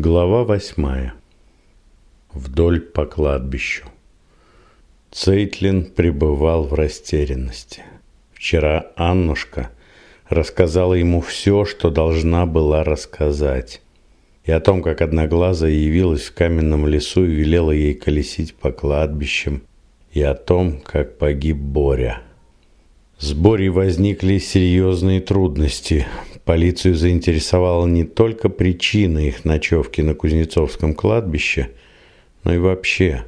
Глава восьмая. Вдоль по кладбищу. Цейтлин пребывал в растерянности. Вчера Аннушка рассказала ему все, что должна была рассказать. И о том, как Одноглазая явилась в каменном лесу и велела ей колесить по кладбищам. И о том, как погиб Боря. С Борей возникли серьезные трудности. Полицию заинтересовала не только причина их ночевки на Кузнецовском кладбище, но и вообще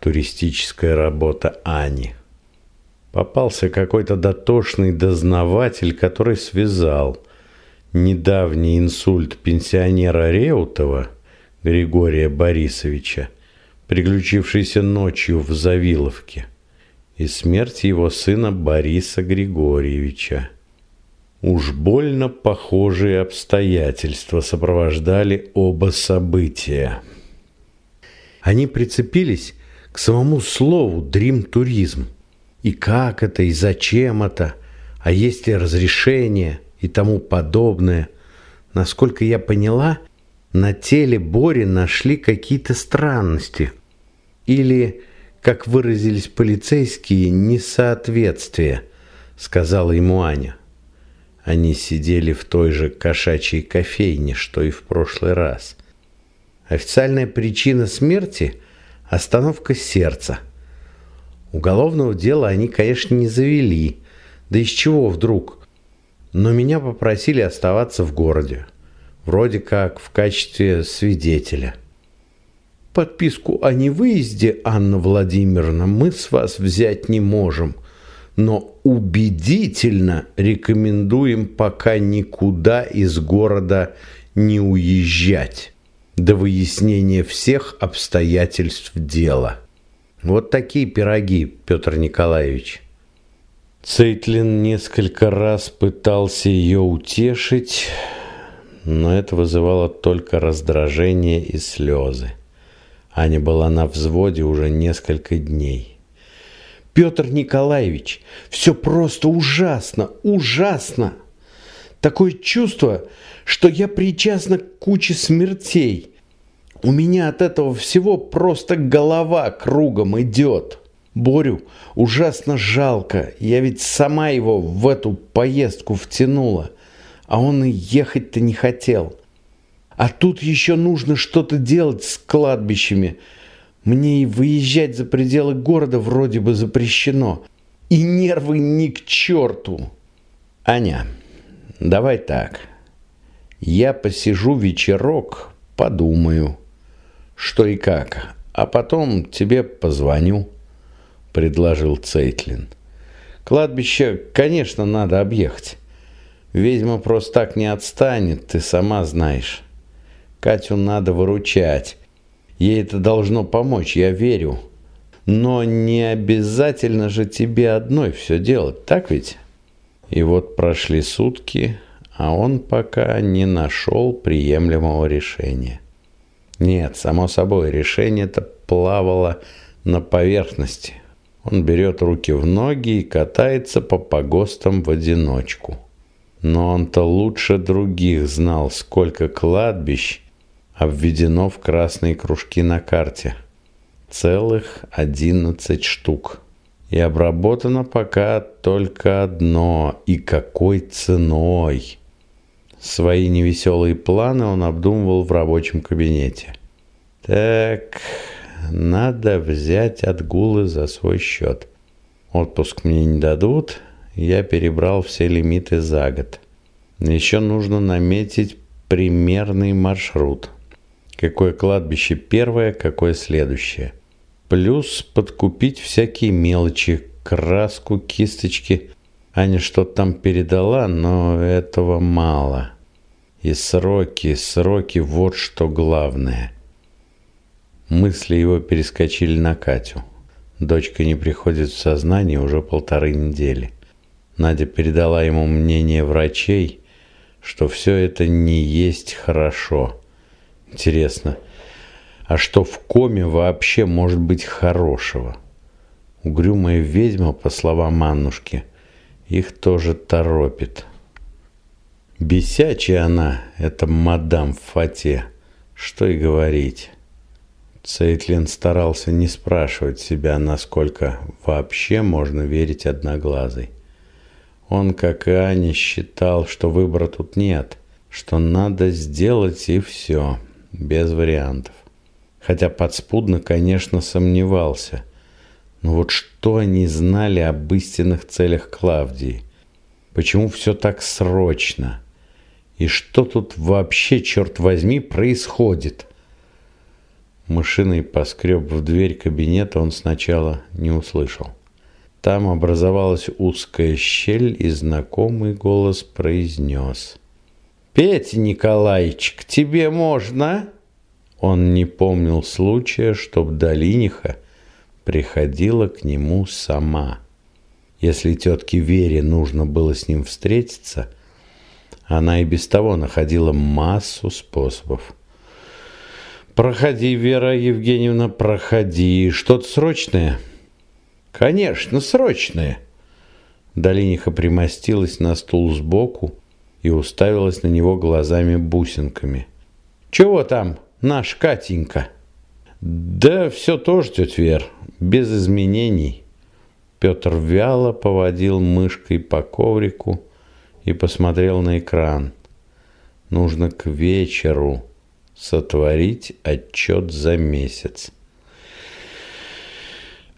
туристическая работа Ани. Попался какой-то дотошный дознаватель, который связал недавний инсульт пенсионера Реутова Григория Борисовича, приключившийся ночью в Завиловке, и смерть его сына Бориса Григорьевича. Уж больно похожие обстоятельства сопровождали оба события. Они прицепились к самому слову «дрим-туризм». И как это, и зачем это, а есть ли разрешение и тому подобное. Насколько я поняла, на теле Бори нашли какие-то странности. Или, как выразились полицейские, несоответствие, сказала ему Аня. Они сидели в той же кошачьей кофейне, что и в прошлый раз. Официальная причина смерти – остановка сердца. Уголовного дела они, конечно, не завели. Да из чего вдруг? Но меня попросили оставаться в городе. Вроде как в качестве свидетеля. Подписку о невыезде, Анна Владимировна, мы с вас взять не можем – но убедительно рекомендуем пока никуда из города не уезжать до выяснения всех обстоятельств дела. Вот такие пироги, Петр Николаевич. Цейтлин несколько раз пытался ее утешить, но это вызывало только раздражение и слезы. Аня была на взводе уже несколько дней. Петр Николаевич, все просто ужасно, ужасно. Такое чувство, что я причастна к куче смертей. У меня от этого всего просто голова кругом идет. Борю ужасно жалко, я ведь сама его в эту поездку втянула, а он и ехать-то не хотел. А тут еще нужно что-то делать с кладбищами – мне и выезжать за пределы города вроде бы запрещено. И нервы ни к черту. Аня, давай так. Я посижу вечерок, подумаю, что и как, а потом тебе позвоню, предложил Цейтлин. Кладбище, конечно, надо объехать. Ведьма просто так не отстанет, ты сама знаешь. Катю надо выручать. Ей это должно помочь, я верю. Но не обязательно же тебе одной все делать, так ведь? И вот прошли сутки, а он пока не нашел приемлемого решения. Нет, само собой, решение-то плавало на поверхности. Он берет руки в ноги и катается по погостам в одиночку. Но он-то лучше других знал, сколько кладбищ обведено в красные кружки на карте. Целых 11 штук. И обработано пока только одно. И какой ценой? Свои невеселые планы он обдумывал в рабочем кабинете. Так, надо взять отгулы за свой счет. Отпуск мне не дадут, я перебрал все лимиты за год. Еще нужно наметить примерный маршрут – Какое кладбище первое, какое следующее. Плюс подкупить всякие мелочи, краску, кисточки. Аня что-то там передала, но этого мало. И сроки, сроки, вот что главное. Мысли его перескочили на Катю. Дочка не приходит в сознание уже полторы недели. Надя передала ему мнение врачей, что все это не есть хорошо – Интересно, а что в коме вообще может быть хорошего? Угрюмая ведьма, по словам Аннушки, их тоже торопит. Бесячая она, эта мадам Фате, Что и говорить. Цейтлин старался не спрашивать себя, насколько вообще можно верить одноглазой. Он, как и Аня, считал, что выбора тут нет, что надо сделать и все, без вариантов. Хотя подспудно, конечно, сомневался. Но вот что они знали об истинных целях Клавдии? Почему все так срочно? И что тут вообще, черт возьми, происходит? Мышиный поскреб в дверь кабинета он сначала не услышал. Там образовалась узкая щель, и знакомый голос произнес. «Петя Николаевич, к тебе можно?» Он не помнил случая, чтоб Долиниха приходила к нему сама. Если тетке Вере нужно было с ним встретиться, она и без того находила массу способов. «Проходи, Вера Евгеньевна, проходи. Что-то срочное?» «Конечно, срочное!» Долиниха примостилась на стул сбоку и уставилась на него глазами-бусинками. «Чего там, наш Катенька?» «Да все тоже, тетя Вер, без изменений». Петр вяло поводил мышкой по коврику и посмотрел на экран. Нужно к вечеру сотворить отчет за месяц.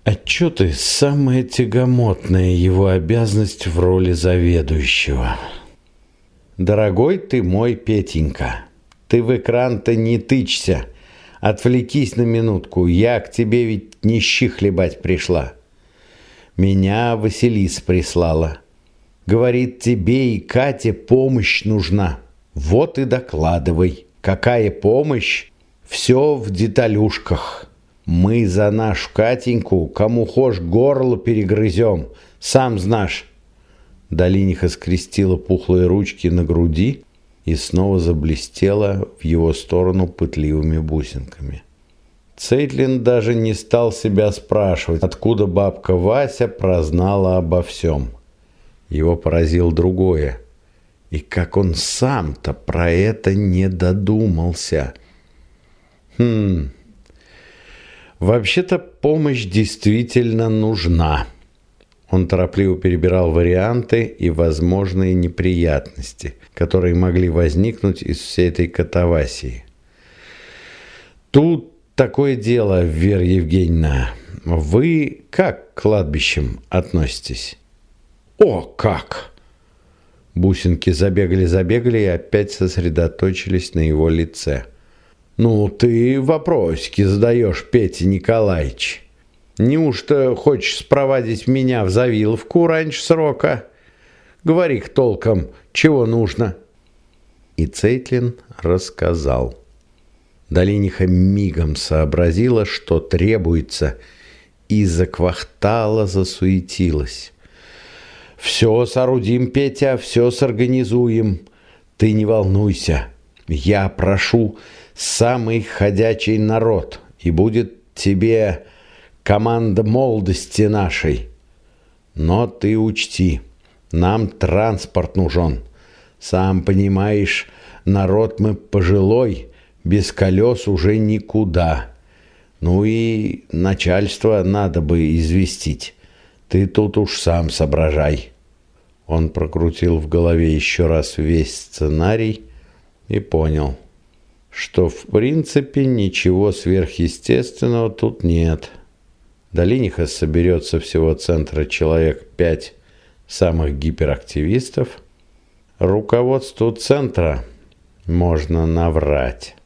Отчеты – самая тягомотная его обязанность в роли заведующего. «Дорогой ты мой Петенька, ты в экран-то не тычься. Отвлекись на минутку, я к тебе ведь не щи хлебать пришла. Меня Василиса прислала. Говорит, тебе и Кате помощь нужна. Вот и докладывай, какая помощь, все в деталюшках». Мы за нашу Катеньку, кому хошь, горло перегрызем, сам знаешь. Долиниха скрестила пухлые ручки на груди и снова заблестела в его сторону пытливыми бусинками. Цейтлин даже не стал себя спрашивать, откуда бабка Вася прознала обо всем. Его поразил другое. И как он сам-то про это не додумался. Хм, Вообще-то помощь действительно нужна. Он торопливо перебирал варианты и возможные неприятности, которые могли возникнуть из всей этой катавасии. Тут такое дело, Вера Евгеньевна. Вы как к кладбищам относитесь? О, как! Бусинки забегали-забегали и опять сосредоточились на его лице – «Ну, ты вопросики задаешь, Петя Николаевич. Неужто хочешь спровадить меня в Завиловку раньше срока? Говори-ка толком, чего нужно?» И Цейтлин рассказал. Долиниха мигом сообразила, что требуется, и заквахтала, засуетилась. «Все соорудим, Петя, все сорганизуем. Ты не волнуйся. Я прошу самый ходячий народ, и будет тебе команда молодости нашей. Но ты учти, нам транспорт нужен. Сам понимаешь, народ мы пожилой, без колес уже никуда. Ну и начальство надо бы известить. Ты тут уж сам соображай. Он прокрутил в голове еще раз весь сценарий и понял – что в принципе ничего сверхъестественного тут нет. До Линиха соберется всего центра человек пять самых гиперактивистов. Руководству центра можно наврать.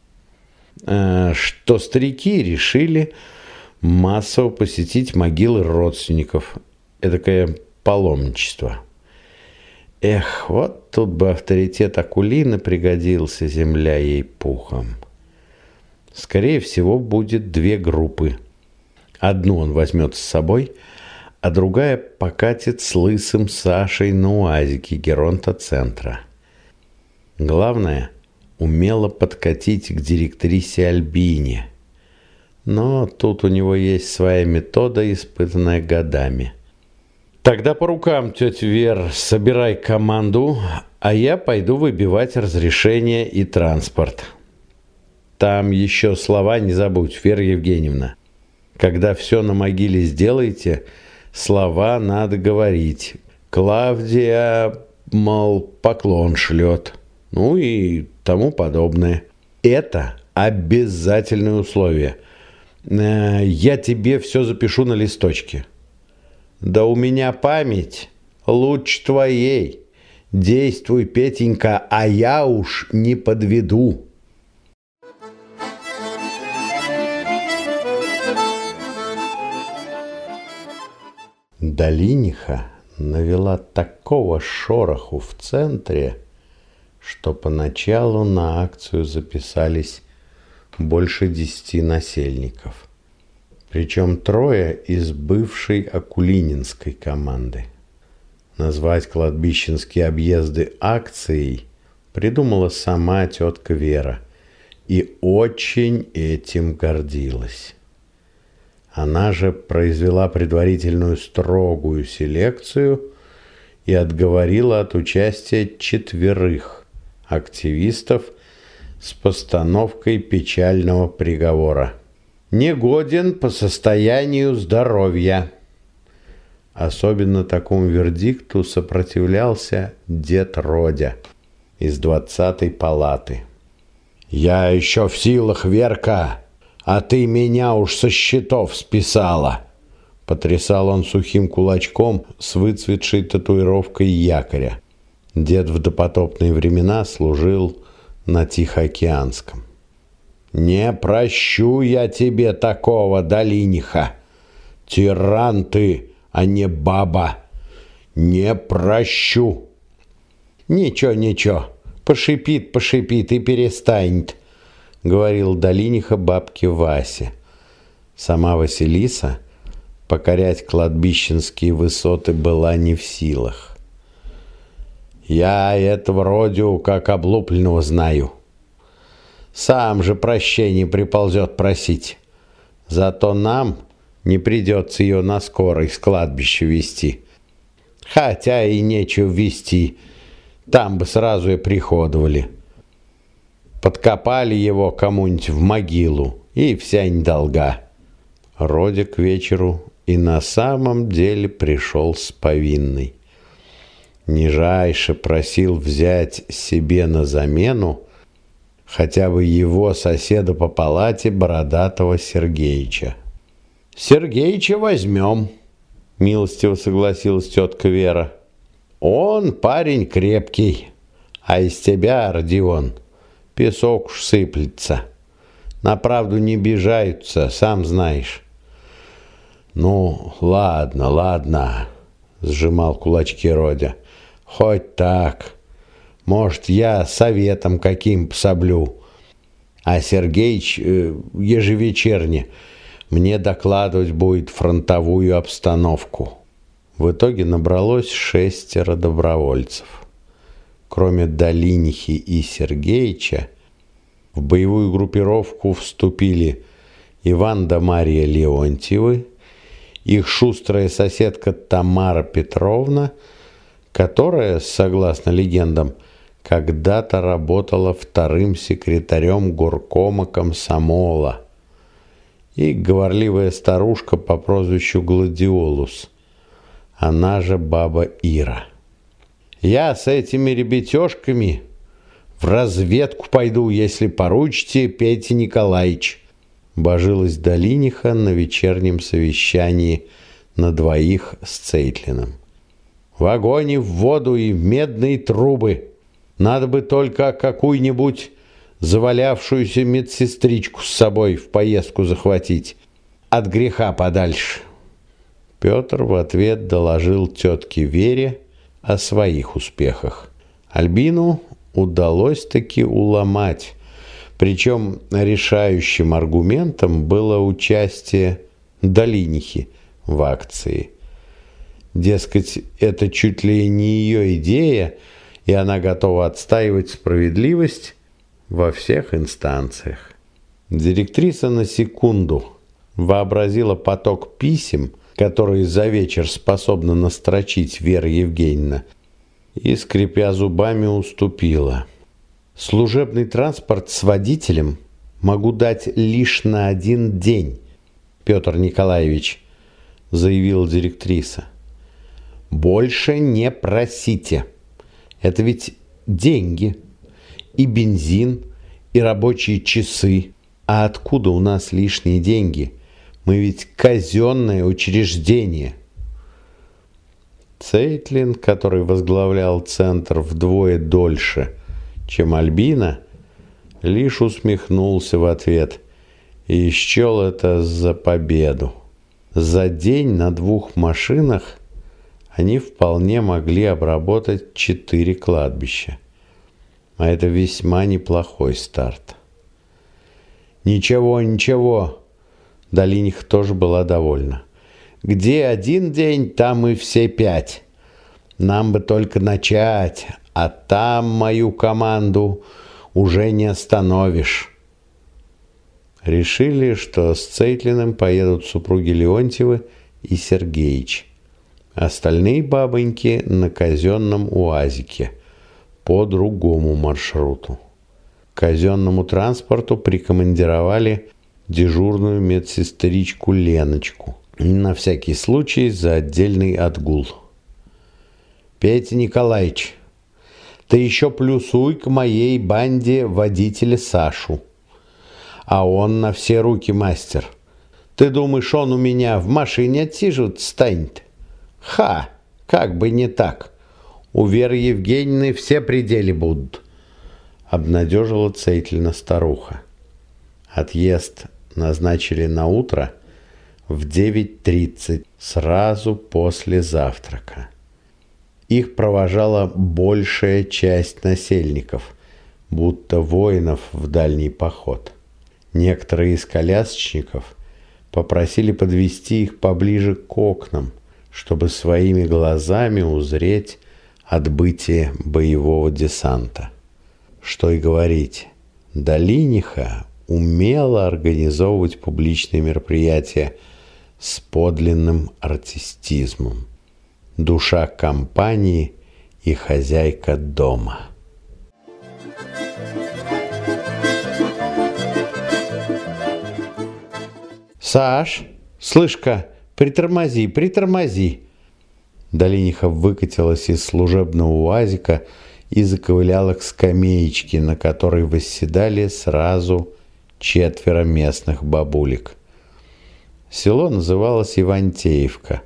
Э, что старики решили массово посетить могилы родственников. Эдакое паломничество. Эх, вот тут бы авторитет Акулины пригодился, земля ей пухом. Скорее всего, будет две группы. Одну он возьмет с собой, а другая покатит с лысым Сашей на уазике Геронта-центра. Главное – умело подкатить к директрисе Альбине. Но тут у него есть своя метода, испытанная годами – Тогда по рукам, тетя Вер, собирай команду, а я пойду выбивать разрешение и транспорт. там еще слова не забудь, Вера Евгеньевна. Когда все на могиле сделаете, слова надо говорить. Клавдия, мол, поклон шлет. Ну и тому подобное. Это обязательное условие. Э, я тебе все запишу на листочке. Да у меня память лучше твоей. Действуй, Петенька, а я уж не подведу. Долиниха навела такого шороху в центре, что поначалу на акцию записались больше десяти насельников. Причем трое из бывшей Акулининской команды. Назвать кладбищенские объезды акцией придумала сама тетка Вера и очень этим гордилась. Она же произвела предварительную строгую селекцию и отговорила от участия четверых активистов с постановкой печального приговора. Негоден по состоянию здоровья. Особенно такому вердикту сопротивлялся дед Родя из двадцатой палаты. «Я еще в силах, Верка, а ты меня уж со счетов списала!» Потрясал он сухим кулачком с выцветшей татуировкой якоря. Дед в допотопные времена служил на Тихоокеанском. «Не прощу я тебе такого, Долиниха! Тиран ты, а не баба! Не прощу!» «Ничего, ничего, пошипит, пошипит и перестанет», — говорил Долиниха бабке Васе. Сама Василиса покорять кладбищенские высоты была не в силах. «Я этого родю как облупленного знаю», сам же прощение приползет просить. Зато нам не придется ее на скорой с кладбища вести. Хотя и нечего вести, там бы сразу и приходовали. Подкопали его кому-нибудь в могилу, и вся недолга. Родик к вечеру и на самом деле пришел с повинной. Нижайше просил взять себе на замену хотя бы его соседа по палате Бородатого Сергеича. «Сергеича возьмем», — милостиво согласилась тетка Вера. «Он парень крепкий, а из тебя, Родион, песок уж сыплется. На правду не бежаются, сам знаешь». «Ну, ладно, ладно», — сжимал кулачки Родя. «Хоть так». Может, я советом каким пособлю. А Сергеич э, ежевечерне мне докладывать будет фронтовую обстановку. В итоге набралось шестеро добровольцев. Кроме Долинихи и Сергеича, в боевую группировку вступили Иван да Мария Леонтьевы, их шустрая соседка Тамара Петровна, которая, согласно легендам, когда-то работала вторым секретарем горкома комсомола и говорливая старушка по прозвищу Гладиолус, она же баба Ира. «Я с этими ребятешками в разведку пойду, если поручите, Петя Николаевич», божилась Долиниха на вечернем совещании на двоих с Цейтлиным. «В огонь и в воду и в медные трубы!» Надо бы только какую-нибудь завалявшуюся медсестричку с собой в поездку захватить. От греха подальше. Петр в ответ доложил тетке Вере о своих успехах. Альбину удалось таки уломать. Причем решающим аргументом было участие Долинихи в акции. Дескать, это чуть ли не ее идея – и она готова отстаивать справедливость во всех инстанциях. Директриса на секунду вообразила поток писем, которые за вечер способна настрочить Вера Евгеньевна, и, скрипя зубами, уступила. Служебный транспорт с водителем могу дать лишь на один день, Петр Николаевич, заявила директриса. Больше не просите. Это ведь деньги. И бензин, и рабочие часы. А откуда у нас лишние деньги? Мы ведь казенное учреждение. Цейтлин, который возглавлял центр вдвое дольше, чем Альбина, лишь усмехнулся в ответ и счел это за победу. За день на двух машинах они вполне могли обработать четыре кладбища. А это весьма неплохой старт. «Ничего, ничего», Долиних тоже была довольна. «Где один день, там и все пять. Нам бы только начать, а там мою команду уже не остановишь». Решили, что с Цейтлиным поедут супруги Леонтьевы и Сергеич. Остальные бабоньки на казенном УАЗике по другому маршруту. К казенному транспорту прикомандировали дежурную медсестричку Леночку. На всякий случай за отдельный отгул. «Петя Николаевич, ты еще плюсуй к моей банде водителя Сашу. А он на все руки мастер. Ты думаешь, он у меня в машине отсиживать станет? Ха, как бы не так. У Веры Евгеньевны все пределы будут» обнадежила Цейтлина старуха. Отъезд назначили на утро в 9.30, сразу после завтрака. Их провожала большая часть насельников, будто воинов в дальний поход. Некоторые из колясочников попросили подвести их поближе к окнам, чтобы своими глазами узреть отбытие боевого десанта. Что и говорить, Долиниха умела организовывать публичные мероприятия с подлинным артистизмом. Душа компании и хозяйка дома. «Саш, слышь-ка, притормози, притормози!» Долиниха выкатилась из служебного УАЗика и заковыляла к скамеечке, на которой восседали сразу четверо местных бабулек. Село называлось Ивантеевка.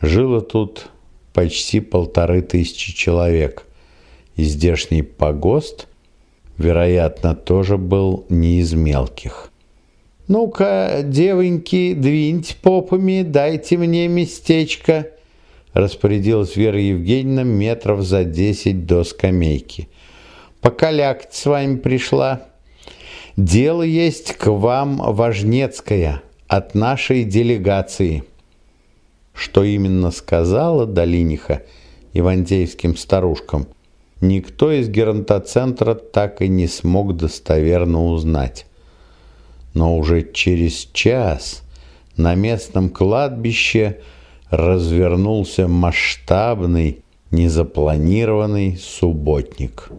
Жило тут почти полторы тысячи человек. И здешний погост, вероятно, тоже был не из мелких. «Ну-ка, девоньки, двиньте попами, дайте мне местечко», распорядилась Вера Евгеньевна метров за десять до скамейки. «Покалякать с вами пришла». Дело есть к вам важнецкое от нашей делегации. Что именно сказала Долиниха Ивантеевским старушкам, никто из геронтоцентра так и не смог достоверно узнать. Но уже через час на местном кладбище развернулся масштабный, незапланированный субботник.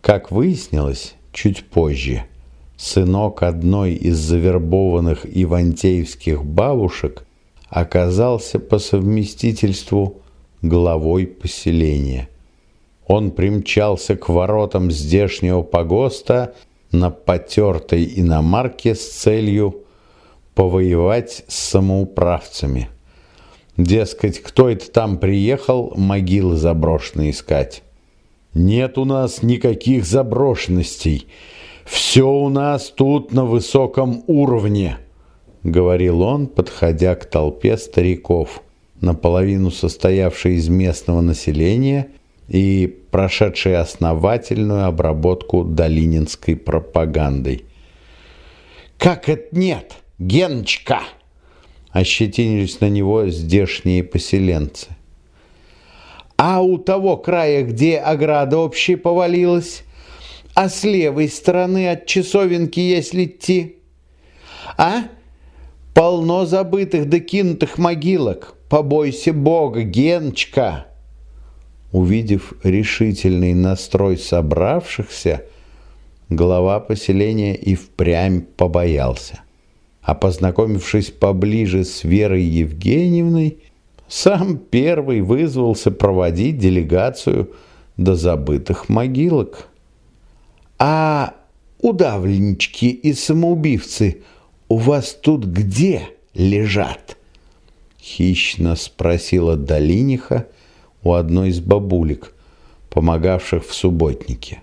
Как выяснилось чуть позже – сынок одной из завербованных ивантеевских бабушек, оказался по совместительству главой поселения. Он примчался к воротам здешнего погоста на потертой иномарке с целью повоевать с самоуправцами. Дескать, кто это там приехал, могилы заброшенные искать. «Нет у нас никаких заброшенностей», «Все у нас тут на высоком уровне», — говорил он, подходя к толпе стариков, наполовину состоявшей из местного населения и прошедшей основательную обработку долининской пропагандой. «Как это нет, Геночка?» — ощетинились на него здешние поселенцы. «А у того края, где ограда общая повалилась?» А с левой стороны от часовенки, если идти? А? Полно забытых докинутых могилок. Побойся Бога, глава поселения и впрямь побоялся. А познакомившись поближе с Верой Евгеньевной, сам первый вызвался проводить делегацию до забытых могилок. «А удавленнички и самоубивцы у вас тут где лежат?» Хищно спросила Долиниха у одной из бабулек, помогавших в субботнике.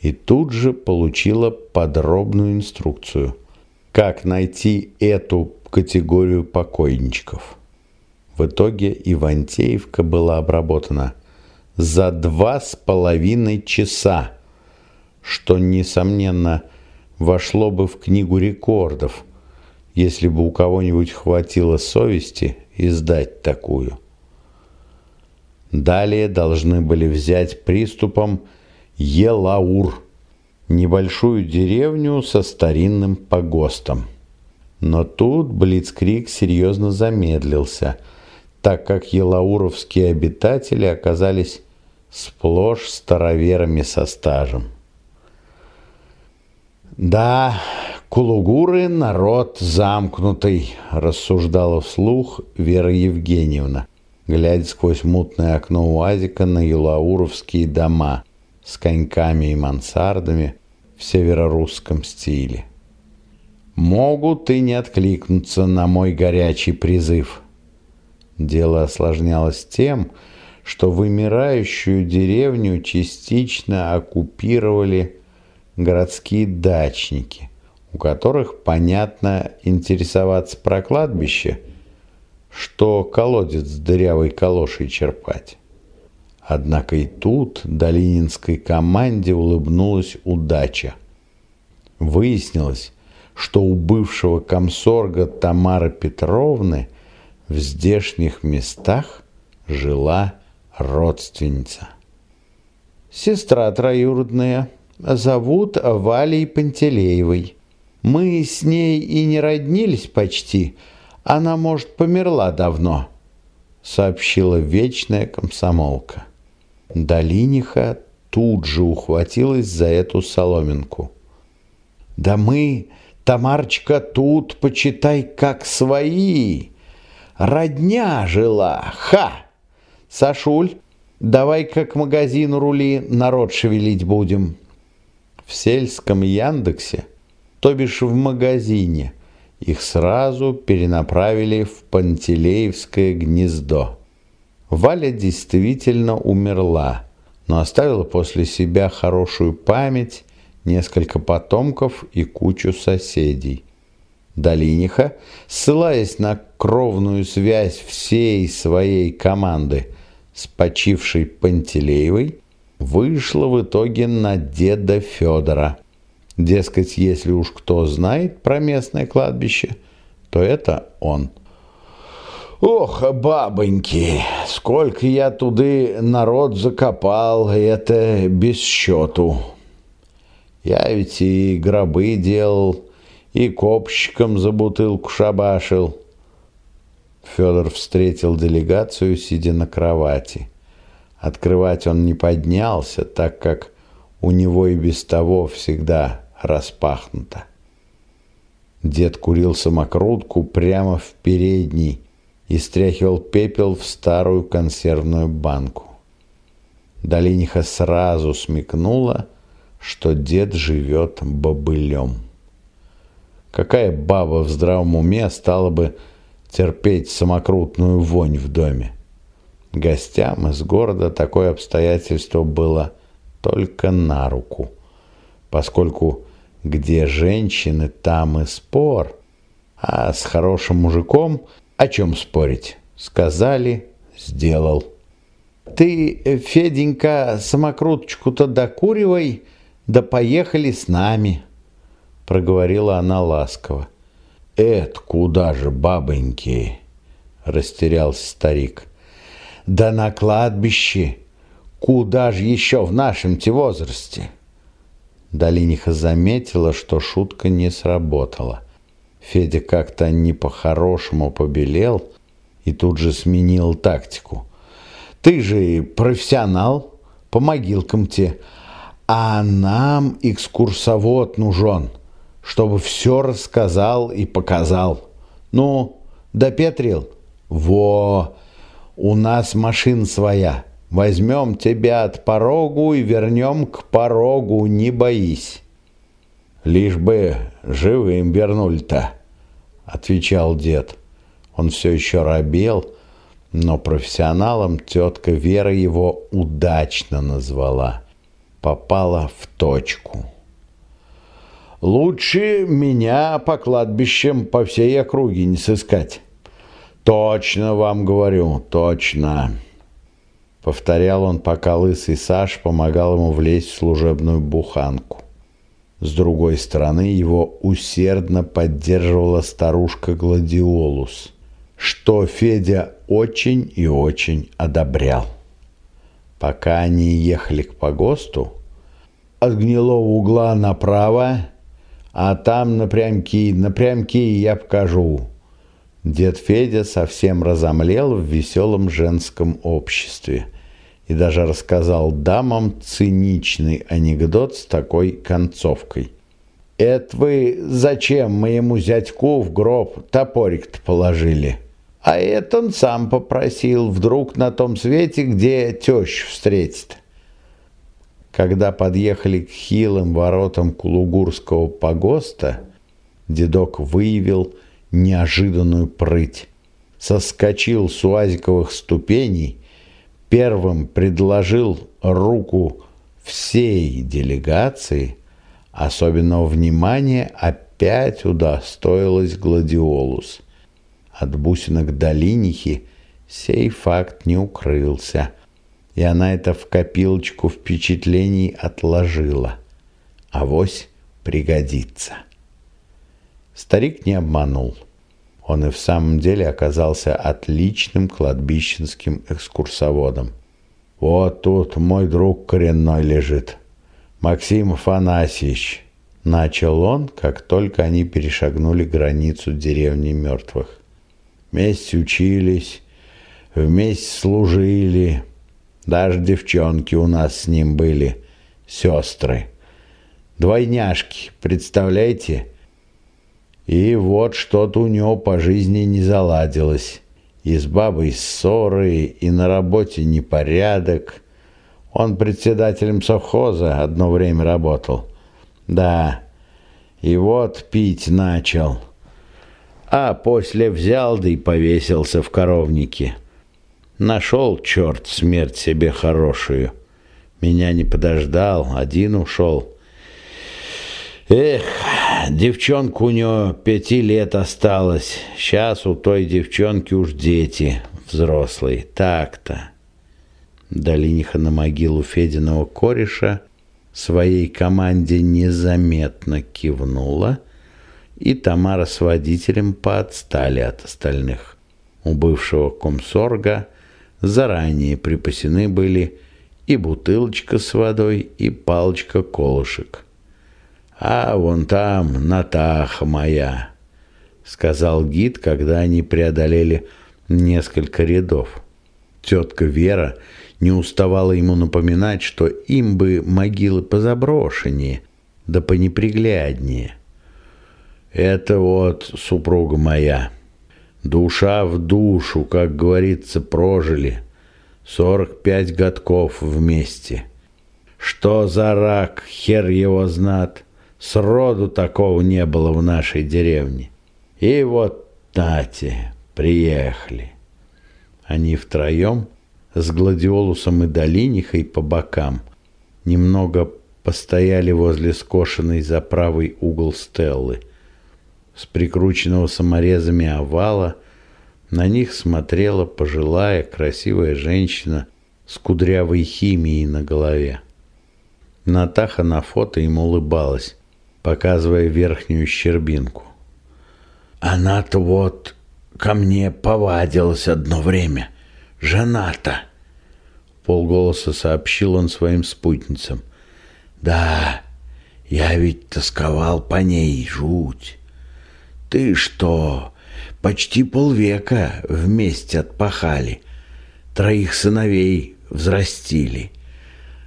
И тут же получила подробную инструкцию, как найти эту категорию покойничков. В итоге Ивантеевка была обработана за два с половиной часа, что, несомненно, вошло бы в книгу рекордов, если бы у кого-нибудь хватило совести издать такую. Далее должны были взять приступом Елаур, небольшую деревню со старинным погостом. Но тут Блицкрик серьезно замедлился – так как елауровские обитатели оказались сплошь староверами со стажем. «Да, кулугуры — народ замкнутый», — рассуждала вслух Вера Евгеньевна, глядя сквозь мутное окно УАЗика на елауровские дома с коньками и мансардами в северорусском стиле. «Могут и не откликнуться на мой горячий призыв». Дело осложнялось тем, что вымирающую деревню частично оккупировали городские дачники, у которых, понятно, интересоваться про кладбище, что колодец с дырявой калошей черпать. Однако и тут долининской команде улыбнулась удача. Выяснилось, что у бывшего комсорга Тамары Петровны – в здешних местах жила родственница. Сестра троюродная, зовут Валей Пантелеевой. Мы с ней и не роднились почти, она, может, померла давно, сообщила вечная комсомолка. Долиниха тут же ухватилась за эту соломинку. «Да мы, Тамарочка, тут, почитай, как свои!» Родня жила, ха! Сашуль, давай-ка к магазину рули, народ шевелить будем. В сельском Яндексе, то бишь в магазине, их сразу перенаправили в Пантелеевское гнездо. Валя действительно умерла, но оставила после себя хорошую память, несколько потомков и кучу соседей. Долиниха, ссылаясь на кровную связь всей своей команды с почившей Пантелеевой, вышла в итоге на деда Федора. Дескать, если уж кто знает про местное кладбище, то это он. Ох, бабоньки, сколько я туды народ закопал, это без счету. Я ведь и гробы делал, и копщиком за бутылку шабашил. Федор встретил делегацию, сидя на кровати. Открывать он не поднялся, так как у него и без того всегда распахнуто. Дед курил самокрутку прямо в передней и стряхивал пепел в старую консервную банку. Долиниха сразу смекнула, что дед живет бобылем. Какая баба в здравом уме стала бы терпеть самокрутную вонь в доме? Гостям из города такое обстоятельство было только на руку, поскольку где женщины, там и спор, а с хорошим мужиком о чем спорить? Сказали, сделал. Ты, Феденька, самокруточку-то докуривай, да поехали с нами проговорила она ласково. «Эт, куда же, бабоньки?» – растерялся старик. «Да на кладбище! Куда же еще в нашем-те возрасте?» Долиниха заметила, что шутка не сработала. Федя как-то не по-хорошему побелел и тут же сменил тактику. «Ты же профессионал, по могилкам те, А нам экскурсовод нужен, чтобы все рассказал и показал. Ну, допетрил? Во, у нас машина своя. Возьмем тебя от порогу и вернем к порогу, не боись. Лишь бы живым вернули-то, отвечал дед. Он все еще робел, но профессионалом тетка Вера его удачно назвала. Попала в точку. Лучше меня по кладбищам по всей округе не сыскать. Точно вам говорю, точно. Повторял он, пока лысый Саш помогал ему влезть в служебную буханку. С другой стороны его усердно поддерживала старушка Гладиолус, что Федя очень и очень одобрял. Пока они ехали к погосту, от гнилого угла направо, а там напрямки, напрямки я покажу. Дед Федя совсем разомлел в веселом женском обществе – и даже рассказал дамам циничный анекдот с такой концовкой. «Это вы зачем моему зятьку в гроб топорик-то положили?» А это он сам попросил, вдруг на том свете, где тещу встретит. Когда подъехали к хилым воротам Кулугурского погоста, дедок выявил неожиданную прыть. Соскочил с уазиковых ступеней первым предложил руку всей делегации, особенного внимания опять удостоилась Гладиолус. От бусинок долинихи сей факт не укрылся, и она это в копилочку впечатлений отложила. Авось пригодится. Старик не обманул. Он и в самом деле оказался отличным кладбищенским экскурсоводом. «Вот тут мой друг коренной лежит, Максим Афанасьевич», – начал он, как только они перешагнули границу деревни мертвых. «Вместе учились, вместе служили, даже девчонки у нас с ним были, сестры. Двойняшки, представляете?» И вот что-то у него по жизни не заладилось. И с бабой ссоры, и на работе непорядок. Он председателем совхоза одно время работал. Да, и вот пить начал. А после взял да и повесился в коровнике. Нашел, черт, смерть себе хорошую. Меня не подождал, один ушел. Эх, девчонка у него пяти лет осталось. Сейчас у той девчонки уж дети взрослые. Так-то. Долиниха на могилу Фединого кореша своей команде незаметно кивнула, и Тамара с водителем поотстали от остальных. У бывшего комсорга заранее припасены были и бутылочка с водой, и палочка колышек. «А вон там Натаха моя», — сказал гид, когда они преодолели несколько рядов. Тетка Вера не уставала ему напоминать, что им бы могилы позаброшеннее, да понепригляднее. «Это вот супруга моя. Душа в душу, как говорится, прожили. Сорок пять годков вместе. Что за рак, хер его знат. Сроду такого не было в нашей деревне. И вот, Тати, приехали. Они втроем с Гладиолусом и Долинихой по бокам немного постояли возле скошенной за правый угол стеллы. С прикрученного саморезами овала на них смотрела пожилая красивая женщина с кудрявой химией на голове. Натаха на фото им улыбалась, показывая верхнюю щербинку. «Она-то вот ко мне повадилась одно время. Жена-то!» Полголоса сообщил он своим спутницам. «Да, я ведь тосковал по ней, жуть. Ты что, почти полвека вместе отпахали, троих сыновей взрастили.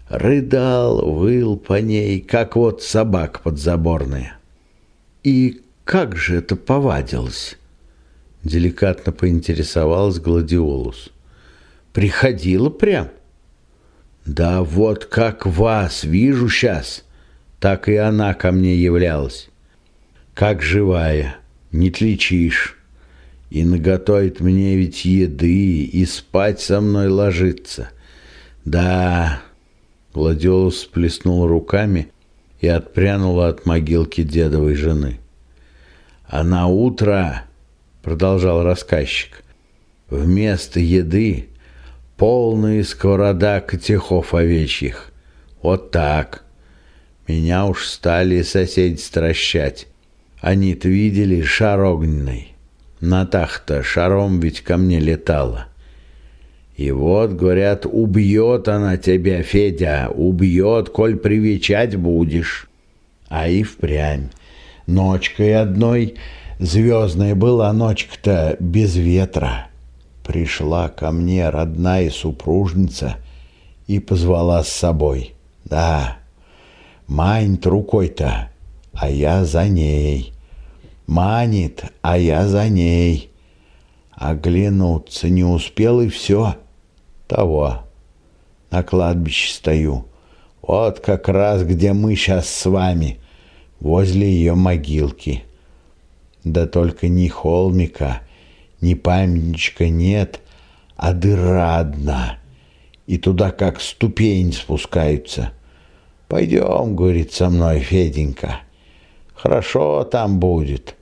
Рыдал, выл по ней, как вот собак подзаборная. И как же это повадилось? Деликатно поинтересовалась Гладиолус. Приходила прям? Да вот как вас вижу сейчас, так и она ко мне являлась. Как живая, не отличишь. И наготовит мне ведь еды, и спать со мной ложится. Да, Гладиолус сплеснул руками и отпрянула от могилки дедовой жены. А на утро, продолжал рассказчик, вместо еды полные сковорода котехов овечьих. Вот так. Меня уж стали соседи стращать. Они-то видели шар огненный. Натах-то шаром ведь ко мне летала. И вот, говорят, убьет она тебя, Федя, убьет, коль привечать будешь. А и впрямь. Ночкой одной, звездная была ночка-то без ветра. Пришла ко мне родная супружница и позвала с собой. Да, манит рукой-то, а я за ней. Манит, а я за ней. Оглянуться не успел и все. Того. На кладбище стою. Вот как раз где мы сейчас с вами, возле ее могилки. Да только ни холмика, ни памятничка нет, а дыра одна. И туда как ступень спускаются. Пойдем, говорит со мной Феденька. Хорошо там будет.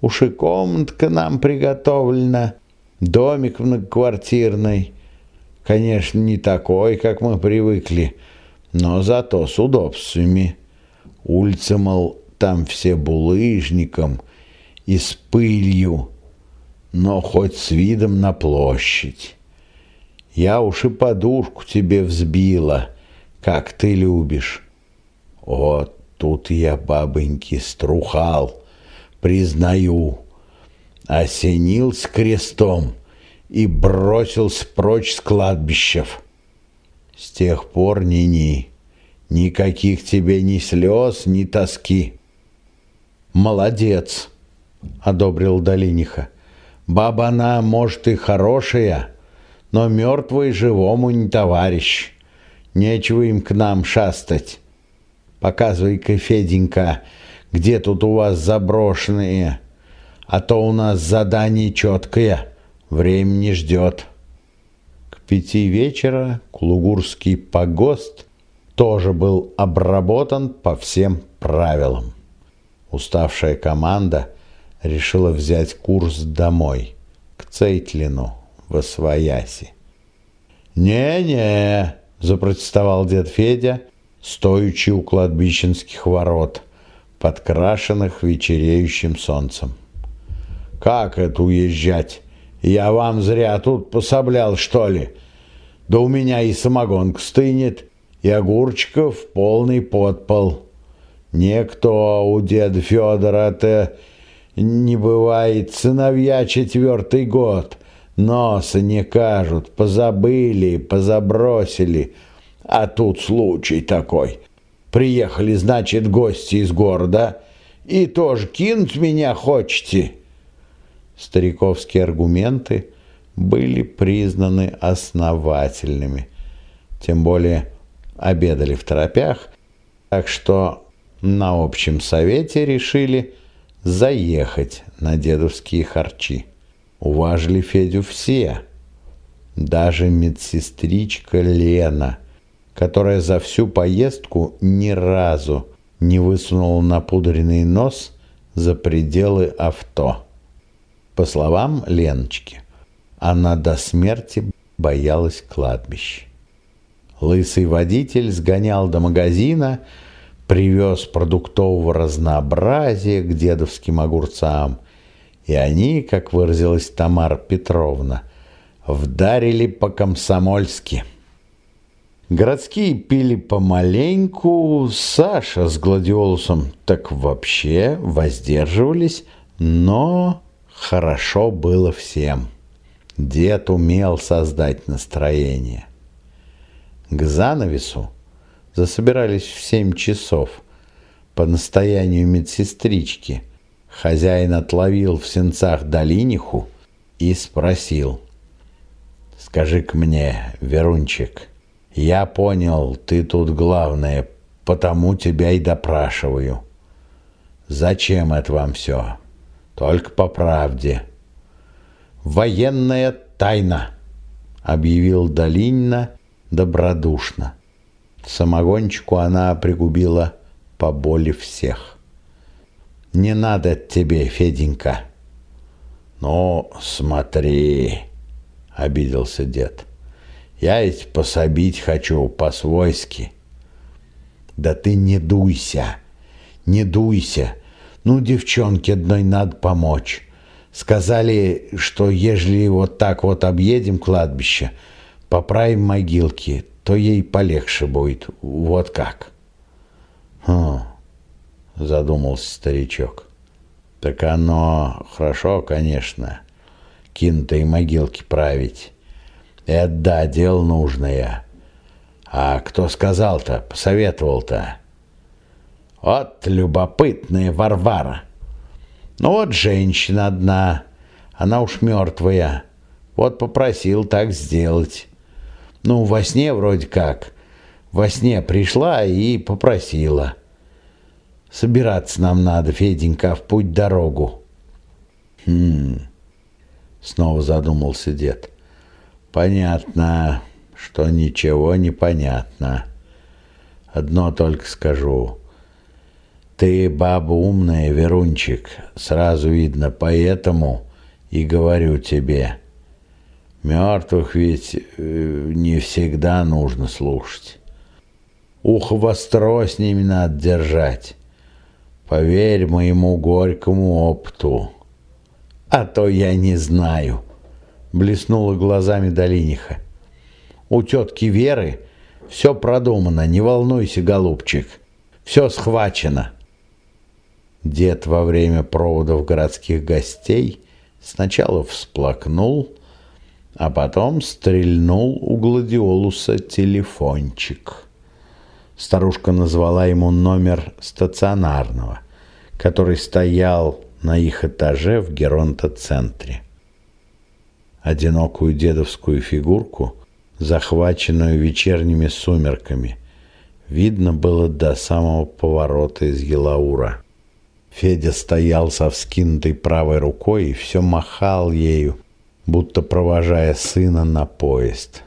Уж и комнатка нам приготовлена, домик многоквартирный. Конечно, не такой, как мы привыкли, но зато с удобствами. Улица, мол, там все булыжником и с пылью но хоть с видом на площадь. Я уж и подушку тебе взбила, как ты любишь. Вот тут я, бабоньки, струхал, признаю. Осенил с крестом и бросился прочь с кладбищев. С тех пор ни-ни, никаких тебе ни слез, ни тоски. Молодец, одобрил Долиниха. Баба она, может, и хорошая, но мертвый живому не товарищ. Нечего им к нам шастать. Показывай-ка, Феденька, где тут у вас заброшенные, а то у нас задание четкое, время не ждет. К пяти вечера Кулугурский погост тоже был обработан по всем правилам. Уставшая команда – решила взять курс домой, к Цейтлину, в Освояси. «Не-не», — запротестовал дед Федя, стоячи у кладбищенских ворот, подкрашенных вечереющим солнцем. «Как это уезжать? Я вам зря тут пособлял, что ли? Да у меня и самогонка стынет, и огурчиков полный подпол. Никто у деда Федора-то не бывает, сыновья четвертый год. Носа не кажут, позабыли, позабросили. А тут случай такой. Приехали, значит, гости из города, и тоже кинуть меня хочете. Стариковские аргументы были признаны основательными. Тем более обедали в торопях, так что на общем совете решили – заехать на дедовские харчи. Уважили Федю все, даже медсестричка Лена, которая за всю поездку ни разу не высунула напудренный нос за пределы авто. По словам Леночки, она до смерти боялась кладбищ. Лысый водитель сгонял до магазина, привез продуктового разнообразия к дедовским огурцам, и они, как выразилась Тамара Петровна, вдарили по-комсомольски. Городские пили помаленьку, Саша с Гладиолусом так вообще воздерживались, но хорошо было всем. Дед умел создать настроение. К занавесу засобирались в семь часов по настоянию медсестрички. Хозяин отловил в сенцах долиниху и спросил. «Скажи-ка мне, Верунчик, я понял, ты тут главное, потому тебя и допрашиваю. Зачем это вам все? Только по правде». «Военная тайна», — объявил Долинина добродушно. Самогончику она пригубила поболе всех. «Не надо тебе, Феденька». «Ну, смотри», — обиделся дед. «Я ведь пособить хочу по-свойски». «Да ты не дуйся, не дуйся. Ну, девчонке одной надо помочь. Сказали, что ежели вот так вот объедем кладбище, поправим могилки, то ей полегче будет. Вот как. Хм, задумался старичок. Так оно хорошо, конечно, кинутые могилки править. Это да, дело нужное. А кто сказал-то, посоветовал-то? Вот любопытная Варвара. Ну вот женщина одна, она уж мертвая. Вот попросил так сделать. Ну, во сне вроде как. Во сне пришла и попросила. Собираться нам надо, Феденька, в путь-дорогу. Хм, снова задумался дед. Понятно, что ничего не понятно. Одно только скажу. Ты баба умная, Верунчик, сразу видно, поэтому и говорю тебе – Мертвых ведь э, не всегда нужно слушать. Ухо востро с ними надо держать. Поверь моему горькому опыту. А то я не знаю, блеснула глазами Долиниха. У тетки Веры все продумано, не волнуйся, голубчик. Все схвачено. Дед во время проводов городских гостей сначала всплакнул, а потом стрельнул у гладиолуса телефончик. Старушка назвала ему номер стационарного, который стоял на их этаже в Геронто-центре. Одинокую дедовскую фигурку, захваченную вечерними сумерками, видно было до самого поворота из Елаура. Федя стоял со вскинутой правой рукой и все махал ею, будто провожая сына на поезд.